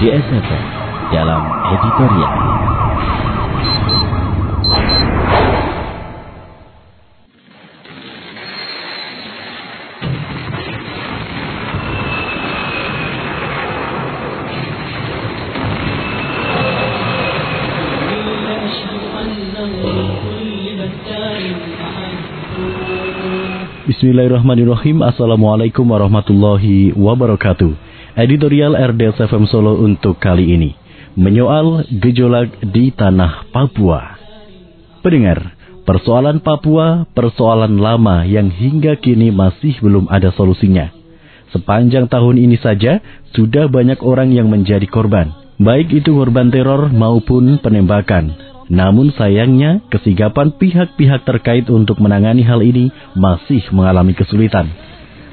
RDSFM dalam editorial. Bismillahirrahmanirrahim Assalamualaikum warahmatullahi wabarakatuh Editorial RDS FM Solo untuk kali ini. Menyoal gejolak di tanah Papua. Pendengar, persoalan Papua persoalan lama yang hingga kini masih belum ada solusinya. Sepanjang tahun ini saja sudah banyak orang yang menjadi korban. Baik itu korban teror maupun penembakan. Namun sayangnya, kesigapan pihak-pihak terkait untuk menangani hal ini masih mengalami kesulitan.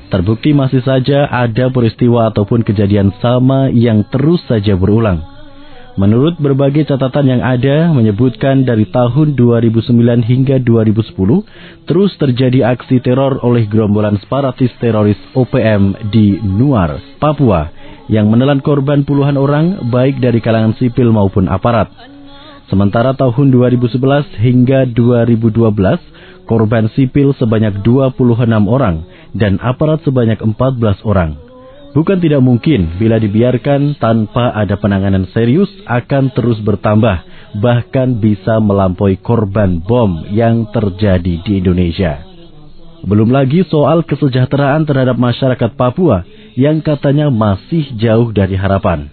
Terbukti masih saja ada peristiwa ataupun kejadian sama yang terus saja berulang. Menurut berbagai catatan yang ada menyebutkan dari tahun 2009 hingga 2010 terus terjadi aksi teror oleh gerombolan separatis teroris OPM di Nuar, Papua yang menelan korban puluhan orang baik dari kalangan sipil maupun aparat. Sementara tahun 2011 hingga 2012, korban sipil sebanyak 26 orang dan aparat sebanyak 14 orang. Bukan tidak mungkin bila dibiarkan tanpa ada penanganan serius akan terus bertambah, bahkan bisa melampaui korban bom yang terjadi di Indonesia. Belum lagi soal kesejahteraan terhadap masyarakat Papua yang katanya masih jauh dari harapan.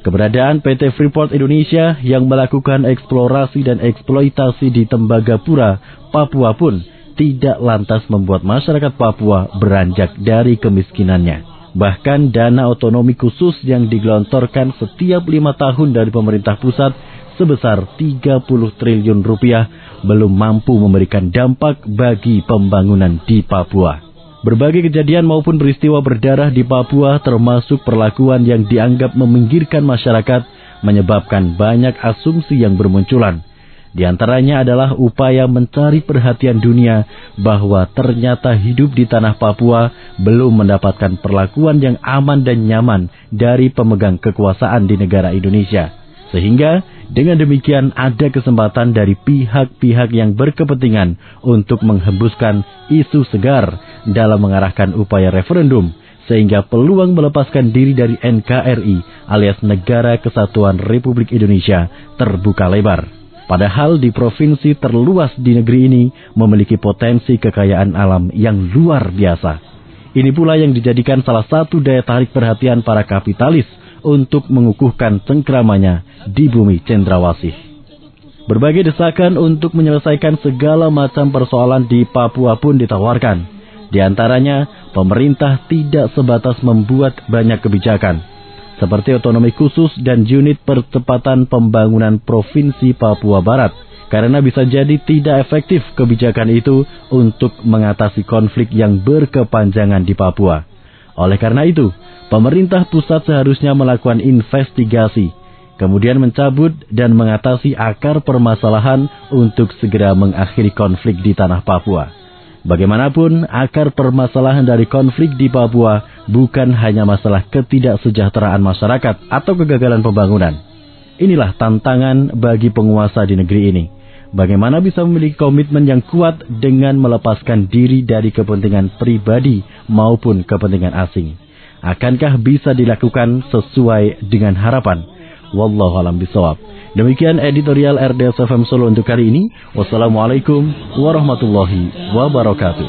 Keberadaan PT Freeport Indonesia yang melakukan eksplorasi dan eksploitasi di Tembagapura, Papua pun tidak lantas membuat masyarakat Papua beranjak dari kemiskinannya. Bahkan dana otonomi khusus yang digelontorkan setiap lima tahun dari pemerintah pusat sebesar 30 triliun rupiah belum mampu memberikan dampak bagi pembangunan di Papua. Berbagai kejadian maupun peristiwa berdarah di Papua termasuk perlakuan yang dianggap meminggirkan masyarakat menyebabkan banyak asumsi yang bermunculan. Di antaranya adalah upaya mencari perhatian dunia bahwa ternyata hidup di tanah Papua belum mendapatkan perlakuan yang aman dan nyaman dari pemegang kekuasaan di negara Indonesia. Sehingga dengan demikian ada kesempatan dari pihak-pihak yang berkepentingan untuk menghembuskan isu segar dalam mengarahkan upaya referendum sehingga peluang melepaskan diri dari NKRI alias Negara Kesatuan Republik Indonesia terbuka lebar. Padahal di provinsi terluas di negeri ini memiliki potensi kekayaan alam yang luar biasa. Ini pula yang dijadikan salah satu daya tarik perhatian para kapitalis untuk mengukuhkan cengkramannya di bumi cendrawasih. Berbagai desakan untuk menyelesaikan segala macam persoalan di Papua pun ditawarkan. Di antaranya, pemerintah tidak sebatas membuat banyak kebijakan, seperti otonomi khusus dan unit percepatan pembangunan Provinsi Papua Barat, karena bisa jadi tidak efektif kebijakan itu untuk mengatasi konflik yang berkepanjangan di Papua. Oleh karena itu, pemerintah pusat seharusnya melakukan investigasi, kemudian mencabut dan mengatasi akar permasalahan untuk segera mengakhiri konflik di tanah Papua. Bagaimanapun, akar permasalahan dari konflik di Papua bukan hanya masalah ketidaksejahteraan masyarakat atau kegagalan pembangunan. Inilah tantangan bagi penguasa di negeri ini. Bagaimana bisa memiliki komitmen yang kuat dengan melepaskan diri dari kepentingan pribadi maupun kepentingan asing? Akankah bisa dilakukan sesuai dengan harapan? Wallahu alam bisawab. Demikian editorial RDS FM Solo untuk kali ini. Wassalamualaikum warahmatullahi wabarakatuh.